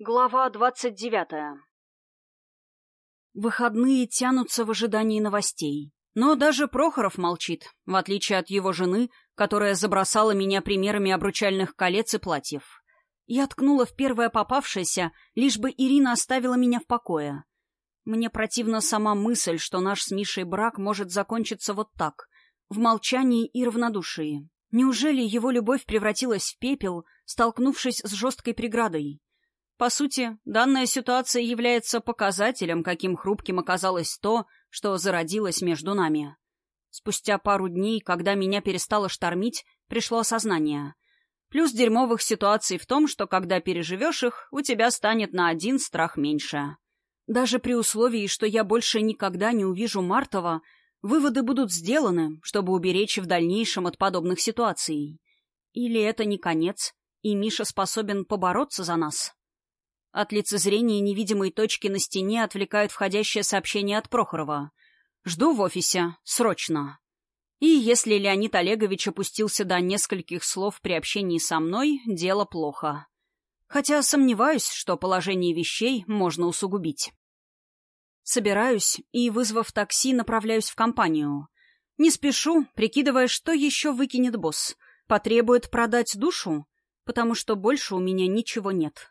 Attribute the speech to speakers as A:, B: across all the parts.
A: Глава двадцать девятая Выходные тянутся в ожидании новостей. Но даже Прохоров молчит, в отличие от его жены, которая забросала меня примерами обручальных колец и платьев. Я ткнула в первое попавшееся, лишь бы Ирина оставила меня в покое. Мне противна сама мысль, что наш с Мишей брак может закончиться вот так, в молчании и равнодушии. Неужели его любовь превратилась в пепел, столкнувшись с жесткой преградой? По сути, данная ситуация является показателем, каким хрупким оказалось то, что зародилось между нами. Спустя пару дней, когда меня перестало штормить, пришло осознание. Плюс дерьмовых ситуаций в том, что когда переживешь их, у тебя станет на один страх меньше. Даже при условии, что я больше никогда не увижу Мартова, выводы будут сделаны, чтобы уберечь в дальнейшем от подобных ситуаций. Или это не конец, и Миша способен побороться за нас? От лицезрения невидимой точки на стене отвлекает входящее сообщение от Прохорова. «Жду в офисе. Срочно». И если Леонид Олегович опустился до нескольких слов при общении со мной, дело плохо. Хотя сомневаюсь, что положение вещей можно усугубить. Собираюсь и, вызвав такси, направляюсь в компанию. Не спешу, прикидывая, что еще выкинет босс. Потребует продать душу, потому что больше у меня ничего нет.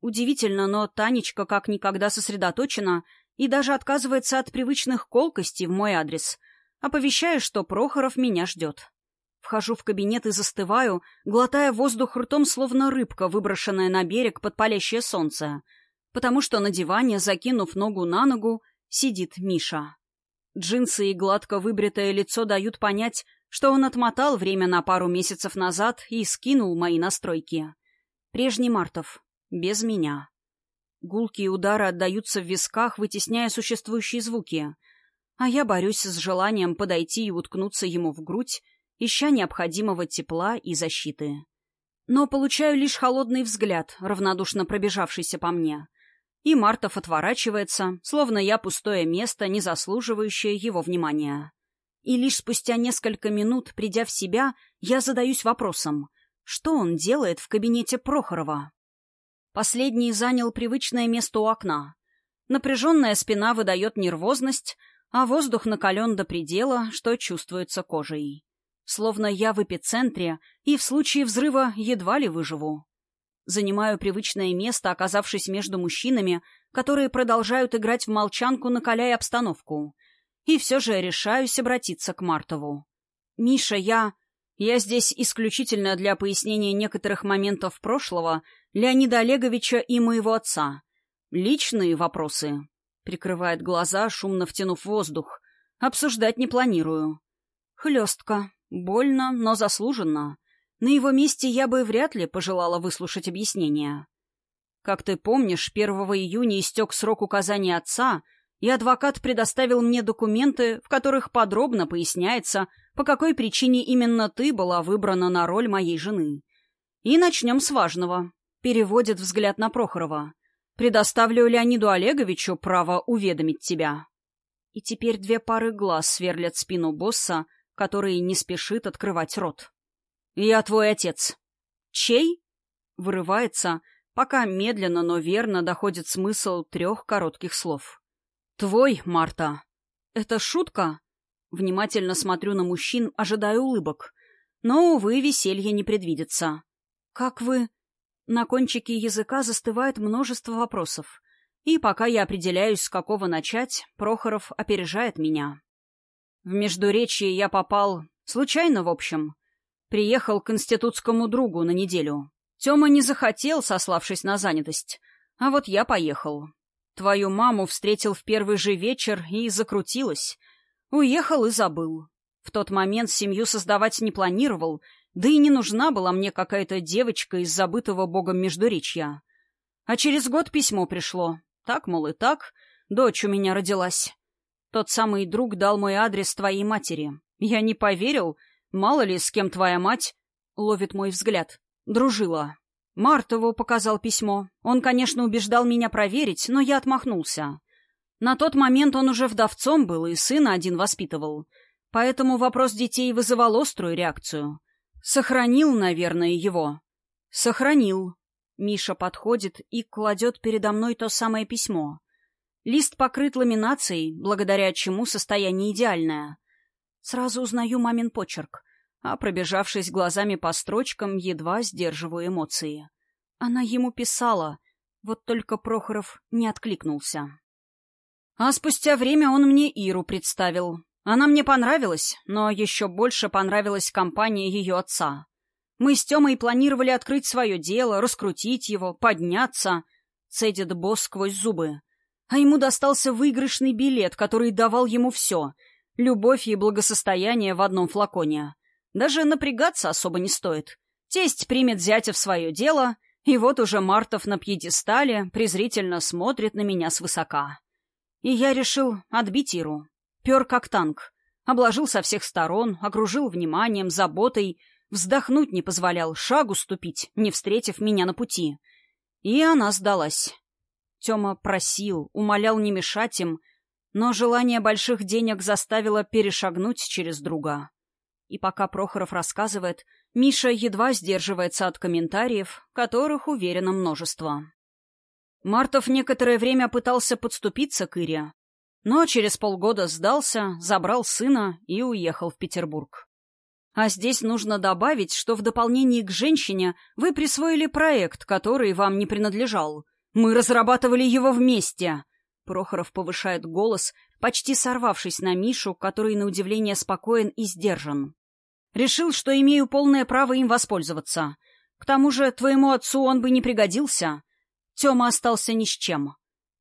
A: Удивительно, но Танечка как никогда сосредоточена и даже отказывается от привычных колкостей в мой адрес, оповещая, что Прохоров меня ждет. Вхожу в кабинет и застываю, глотая воздух ртом, словно рыбка, выброшенная на берег под палящее солнце, потому что на диване, закинув ногу на ногу, сидит Миша. Джинсы и гладко выбритое лицо дают понять, что он отмотал время на пару месяцев назад и скинул мои настройки. Прежний Мартов. Без меня. Гулкие удары отдаются в висках, вытесняя существующие звуки. А я борюсь с желанием подойти и уткнуться ему в грудь, ища необходимого тепла и защиты. Но получаю лишь холодный взгляд, равнодушно пробежавшийся по мне. И Мартов отворачивается, словно я пустое место, не заслуживающее его внимания. И лишь спустя несколько минут, придя в себя, я задаюсь вопросом, что он делает в кабинете Прохорова? Последний занял привычное место у окна. Напряженная спина выдает нервозность, а воздух накален до предела, что чувствуется кожей. Словно я в эпицентре, и в случае взрыва едва ли выживу. Занимаю привычное место, оказавшись между мужчинами, которые продолжают играть в молчанку, накаляя обстановку. И все же решаюсь обратиться к Мартову. «Миша, я...» Я здесь исключительно для пояснения некоторых моментов прошлого Леонида Олеговича и моего отца. Личные вопросы. Прикрывает глаза, шумно втянув воздух. Обсуждать не планирую. Хлестко. Больно, но заслуженно. На его месте я бы вряд ли пожелала выслушать объяснения. Как ты помнишь, 1 июня истек срок указания отца, и адвокат предоставил мне документы, в которых подробно поясняется, по какой причине именно ты была выбрана на роль моей жены. И начнем с важного. Переводит взгляд на Прохорова. Предоставлю Леониду Олеговичу право уведомить тебя. И теперь две пары глаз сверлят спину босса, который не спешит открывать рот. «Я твой отец». «Чей?» Вырывается, пока медленно, но верно доходит смысл трех коротких слов. «Твой, Марта». «Это шутка?» Внимательно смотрю на мужчин, ожидая улыбок. Но, увы, веселье не предвидится. «Как вы...» На кончике языка застывает множество вопросов. И пока я определяюсь, с какого начать, Прохоров опережает меня. В Междуречье я попал... Случайно, в общем. Приехал к институтскому другу на неделю. Тёма не захотел, сославшись на занятость. А вот я поехал. Твою маму встретил в первый же вечер и закрутилась. Уехал и забыл. В тот момент семью создавать не планировал, да и не нужна была мне какая-то девочка из забытого богом Междуречья. А через год письмо пришло. Так, мол, и так, дочь у меня родилась. Тот самый друг дал мой адрес твоей матери. Я не поверил, мало ли, с кем твоя мать, ловит мой взгляд, дружила. Мартову показал письмо. Он, конечно, убеждал меня проверить, но я отмахнулся. На тот момент он уже вдовцом был и сына один воспитывал. Поэтому вопрос детей вызывал острую реакцию. Сохранил, наверное, его. Сохранил. Миша подходит и кладет передо мной то самое письмо. Лист покрыт ламинацией, благодаря чему состояние идеальное. Сразу узнаю мамин почерк, а, пробежавшись глазами по строчкам, едва сдерживаю эмоции. Она ему писала, вот только Прохоров не откликнулся. А спустя время он мне Иру представил. Она мне понравилась, но еще больше понравилась компания ее отца. Мы с Темой планировали открыть свое дело, раскрутить его, подняться. Цедит босс сквозь зубы. А ему достался выигрышный билет, который давал ему все. Любовь и благосостояние в одном флаконе. Даже напрягаться особо не стоит. Тесть примет зятя в свое дело, и вот уже Мартов на пьедестале презрительно смотрит на меня свысока. И я решил отбить Иру. Пер как танк. Обложил со всех сторон, окружил вниманием, заботой — Вздохнуть не позволял, шагу ступить, не встретив меня на пути. И она сдалась. Тёма просил, умолял не мешать им, но желание больших денег заставило перешагнуть через друга. И пока Прохоров рассказывает, Миша едва сдерживается от комментариев, которых уверено множество. Мартов некоторое время пытался подступиться к Ире, но через полгода сдался, забрал сына и уехал в Петербург. А здесь нужно добавить, что в дополнение к женщине вы присвоили проект, который вам не принадлежал. Мы разрабатывали его вместе. Прохоров повышает голос, почти сорвавшись на Мишу, который, на удивление, спокоен и сдержан. Решил, что имею полное право им воспользоваться. К тому же твоему отцу он бы не пригодился. Тёма остался ни с чем.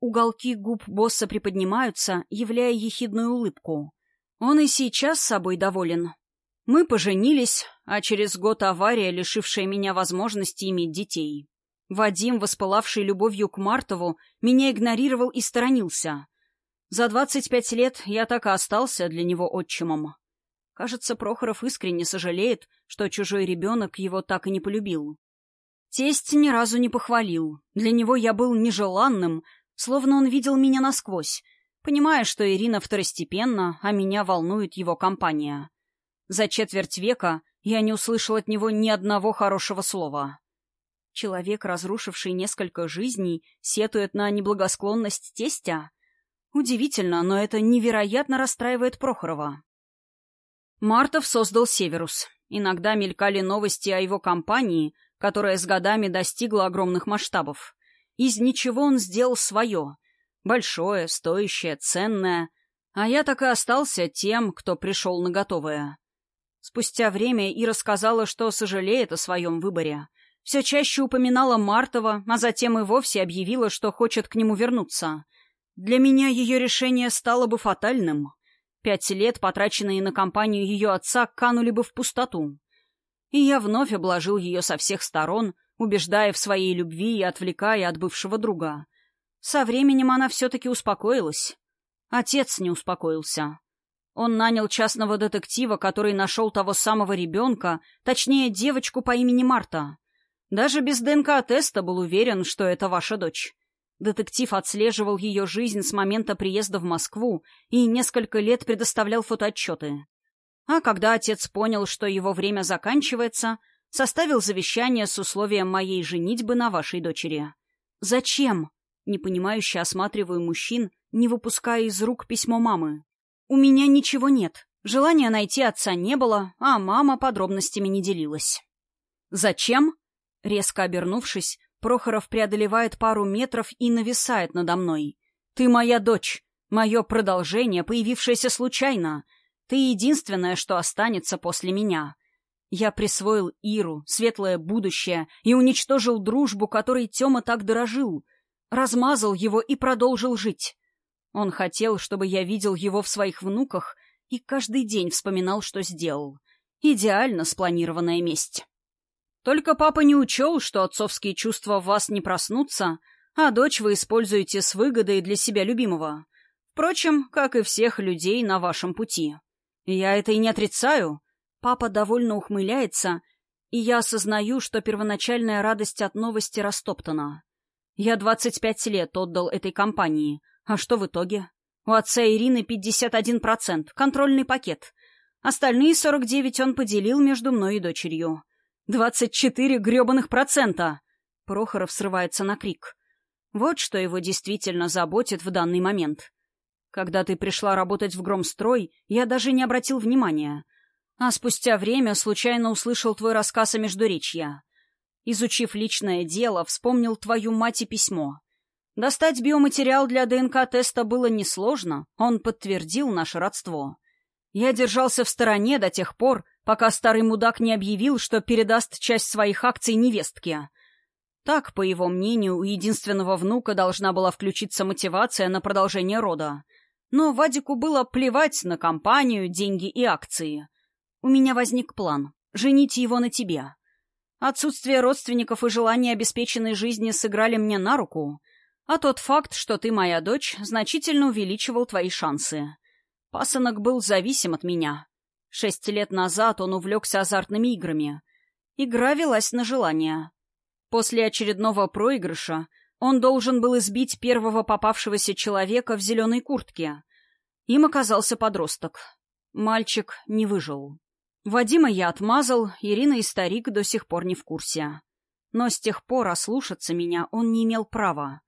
A: Уголки губ босса приподнимаются, являя ехидную улыбку. Он и сейчас собой доволен, мы поженились, а через год авария, лишившая меня возможности иметь детей. Вадим, воспылавший любовью к Мартову, меня игнорировал и сторонился. За двадцать пять лет я так и остался для него отчимом. Кажется, Прохоров искренне сожалеет, что чужой ребенок его так и не полюбил. Тесть ни разу не похвалил. Для него я был нежеланным, словно он видел меня насквозь, понимая, что Ирина второстепенна, а меня волнует его компания. За четверть века я не услышал от него ни одного хорошего слова. Человек, разрушивший несколько жизней, сетует на неблагосклонность тестя? Удивительно, но это невероятно расстраивает Прохорова. Мартов создал «Северус». Иногда мелькали новости о его компании, которая с годами достигла огромных масштабов. Из ничего он сделал свое. Большое, стоящее, ценное. А я так и остался тем, кто пришел на готовое. Спустя время Ира сказала, что сожалеет о своем выборе. Все чаще упоминала Мартова, а затем и вовсе объявила, что хочет к нему вернуться. Для меня ее решение стало бы фатальным. Пять лет, потраченные на компанию ее отца, канули бы в пустоту. И я вновь обложил ее со всех сторон, убеждая в своей любви и отвлекая от бывшего друга. Со временем она все-таки успокоилась. Отец не успокоился. Он нанял частного детектива, который нашел того самого ребенка, точнее, девочку по имени Марта. Даже без ДНК-теста был уверен, что это ваша дочь. Детектив отслеживал ее жизнь с момента приезда в Москву и несколько лет предоставлял фотоотчеты. А когда отец понял, что его время заканчивается, составил завещание с условием моей женитьбы на вашей дочери. «Зачем?» — непонимающе осматриваю мужчин, не выпуская из рук письмо мамы. У меня ничего нет. Желания найти отца не было, а мама подробностями не делилась. «Зачем?» Резко обернувшись, Прохоров преодолевает пару метров и нависает надо мной. «Ты моя дочь, мое продолжение, появившееся случайно. Ты единственное, что останется после меня. Я присвоил Иру, светлое будущее, и уничтожил дружбу, которой Тёма так дорожил. Размазал его и продолжил жить. Он хотел, чтобы я видел его в своих внуках и каждый день вспоминал, что сделал. Идеально спланированная месть. Только папа не учел, что отцовские чувства в вас не проснутся, а дочь вы используете с выгодой для себя любимого. Впрочем, как и всех людей на вашем пути. Я это и не отрицаю. Папа довольно ухмыляется, и я осознаю, что первоначальная радость от новости растоптана. Я 25 лет отдал этой компании, а что в итоге? У отца Ирины 51%, контрольный пакет. Остальные 49 он поделил между мной и дочерью. 24 гребаных процента! Прохоров срывается на крик. Вот что его действительно заботит в данный момент. Когда ты пришла работать в Громстрой, я даже не обратил внимания. А спустя время случайно услышал твой рассказ о Междуречье. Изучив личное дело, вспомнил твою мать и письмо. Достать биоматериал для ДНК-теста было несложно, он подтвердил наше родство. Я держался в стороне до тех пор, пока старый мудак не объявил, что передаст часть своих акций невестке. Так, по его мнению, у единственного внука должна была включиться мотивация на продолжение рода. Но Вадику было плевать на компанию, деньги и акции. У меня возник план — женить его на тебе. Отсутствие родственников и желание обеспеченной жизни сыграли мне на руку, а тот факт, что ты моя дочь, значительно увеличивал твои шансы. Пасынок был зависим от меня. Шесть лет назад он увлекся азартными играми. Игра велась на желание. После очередного проигрыша он должен был избить первого попавшегося человека в зеленой куртке. Им оказался подросток. Мальчик не выжил. Вадима я отмазал, Ирина и старик до сих пор не в курсе. Но с тех пор ослушаться меня он не имел права.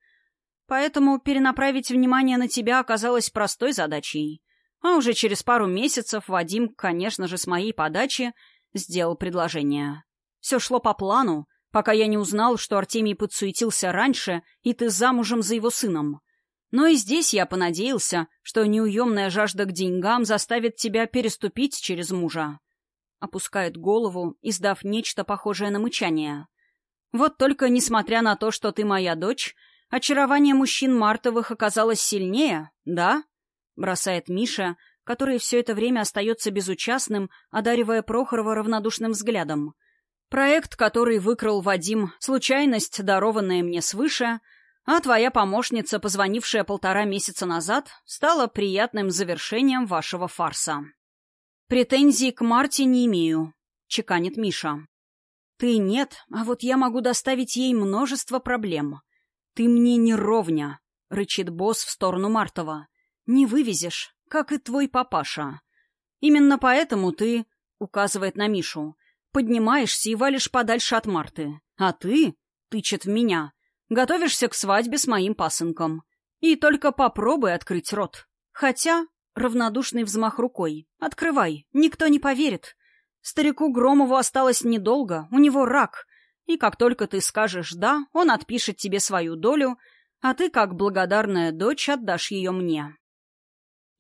A: Поэтому перенаправить внимание на тебя оказалось простой задачей. А уже через пару месяцев Вадим, конечно же, с моей подачи, сделал предложение. Все шло по плану, пока я не узнал, что Артемий подсуетился раньше, и ты замужем за его сыном. Но и здесь я понадеялся, что неуемная жажда к деньгам заставит тебя переступить через мужа. Опускает голову, издав нечто похожее на мычание. Вот только, несмотря на то, что ты моя дочь, очарование мужчин Мартовых оказалось сильнее, да? Бросает Миша, который все это время остается безучастным, одаривая Прохорова равнодушным взглядом — Проект, который выкрал Вадим, случайность, дарованная мне свыше, а твоя помощница, позвонившая полтора месяца назад, стала приятным завершением вашего фарса. «Претензий к Марте не имею», — чеканит Миша. «Ты нет, а вот я могу доставить ей множество проблем. Ты мне не ровня», — рычит босс в сторону Мартова. «Не вывезешь, как и твой папаша. Именно поэтому ты...» — указывает на Мишу. Поднимаешься и валишь подальше от Марты. А ты, тычет в меня, готовишься к свадьбе с моим пасынком. И только попробуй открыть рот. Хотя, равнодушный взмах рукой, открывай, никто не поверит. Старику Громову осталось недолго, у него рак. И как только ты скажешь «да», он отпишет тебе свою долю, а ты, как благодарная дочь, отдашь ее мне.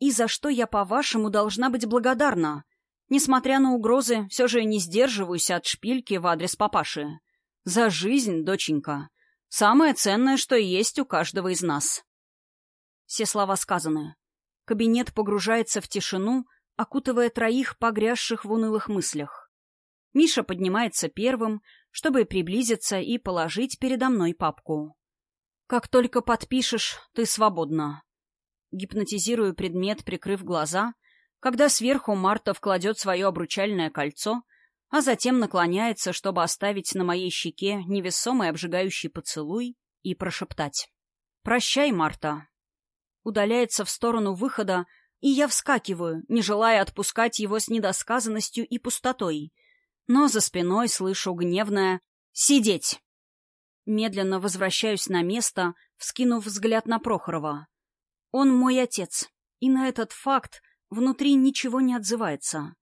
A: И за что я, по-вашему, должна быть благодарна? Несмотря на угрозы, все же не сдерживаюсь от шпильки в адрес папаши. За жизнь, доченька. Самое ценное, что есть у каждого из нас. Все слова сказаны. Кабинет погружается в тишину, окутывая троих погрязших в унылых мыслях. Миша поднимается первым, чтобы приблизиться и положить передо мной папку. «Как только подпишешь, ты свободна». Гипнотизирую предмет, прикрыв глаза, когда сверху Марта кладет свое обручальное кольцо, а затем наклоняется, чтобы оставить на моей щеке невесомый обжигающий поцелуй и прошептать. «Прощай, Марта». Удаляется в сторону выхода, и я вскакиваю, не желая отпускать его с недосказанностью и пустотой. Но за спиной слышу гневное «Сидеть!». Медленно возвращаюсь на место, вскинув взгляд на Прохорова. Он мой отец, и на этот факт Внутри ничего не отзывается.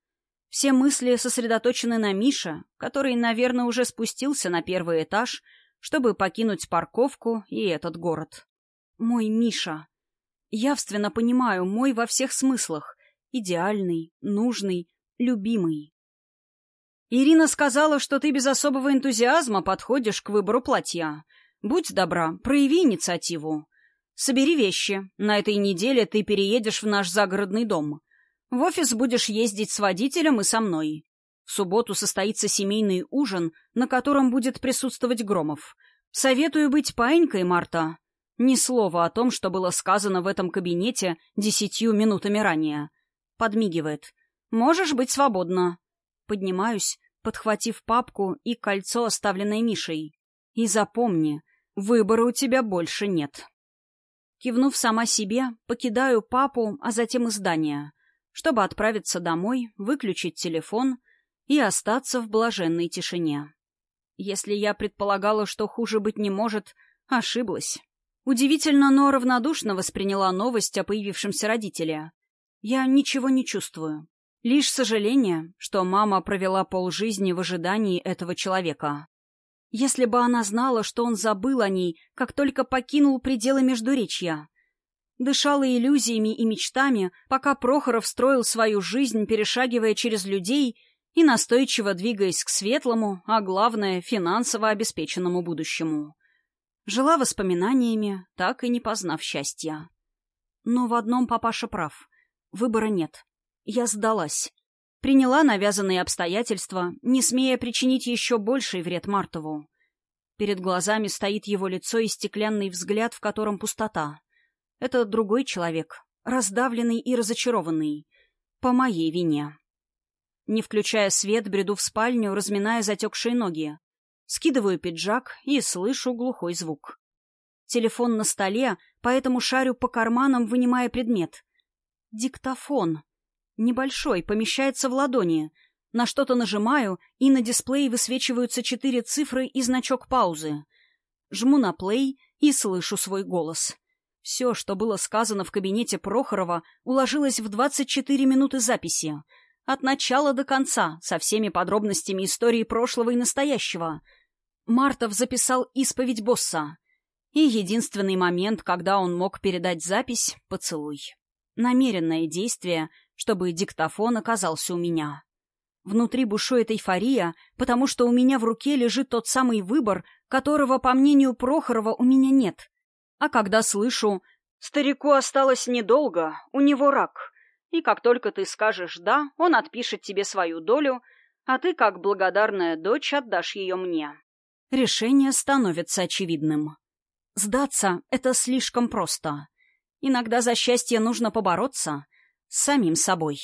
A: Все мысли сосредоточены на Мише, который, наверное, уже спустился на первый этаж, чтобы покинуть парковку и этот город. Мой Миша. Явственно понимаю, мой во всех смыслах. Идеальный, нужный, любимый. Ирина сказала, что ты без особого энтузиазма подходишь к выбору платья. Будь добра, прояви инициативу. Собери вещи. На этой неделе ты переедешь в наш загородный дом. В офис будешь ездить с водителем и со мной. В субботу состоится семейный ужин, на котором будет присутствовать Громов. Советую быть паинькой, Марта. Ни слова о том, что было сказано в этом кабинете десятью минутами ранее. Подмигивает. Можешь быть свободна. Поднимаюсь, подхватив папку и кольцо, оставленное Мишей. И запомни, выбора у тебя больше нет. Кивнув сама себе, покидаю папу, а затем и здание, чтобы отправиться домой, выключить телефон и остаться в блаженной тишине. Если я предполагала, что хуже быть не может, ошиблась. Удивительно, но равнодушно восприняла новость о появившемся родителе. Я ничего не чувствую. Лишь сожаление, что мама провела полжизни в ожидании этого человека. Если бы она знала, что он забыл о ней, как только покинул пределы Междуречья. Дышала иллюзиями и мечтами, пока Прохоров строил свою жизнь, перешагивая через людей и настойчиво двигаясь к светлому, а главное, финансово обеспеченному будущему. Жила воспоминаниями, так и не познав счастья. Но в одном папаша прав. Выбора нет. Я сдалась. Приняла навязанные обстоятельства, не смея причинить еще больший вред Мартову. Перед глазами стоит его лицо и стеклянный взгляд, в котором пустота. Это другой человек, раздавленный и разочарованный. По моей вине. Не включая свет, бреду в спальню, разминая затекшие ноги. Скидываю пиджак и слышу глухой звук. Телефон на столе, поэтому шарю по карманам, вынимая предмет. Диктофон. Небольшой, помещается в ладони. На что-то нажимаю, и на дисплее высвечиваются четыре цифры и значок паузы. Жму на плей и слышу свой голос. Все, что было сказано в кабинете Прохорова, уложилось в 24 минуты записи. От начала до конца, со всеми подробностями истории прошлого и настоящего. Мартов записал исповедь босса. И единственный момент, когда он мог передать запись — поцелуй. Намеренное действие, чтобы диктофон оказался у меня. Внутри бушует эйфория, потому что у меня в руке лежит тот самый выбор, которого, по мнению Прохорова, у меня нет. А когда слышу «Старику осталось недолго, у него рак», и как только ты скажешь «да», он отпишет тебе свою долю, а ты, как благодарная дочь, отдашь ее мне. Решение становится очевидным. Сдаться — это слишком просто. Иногда за счастье нужно побороться самим собой.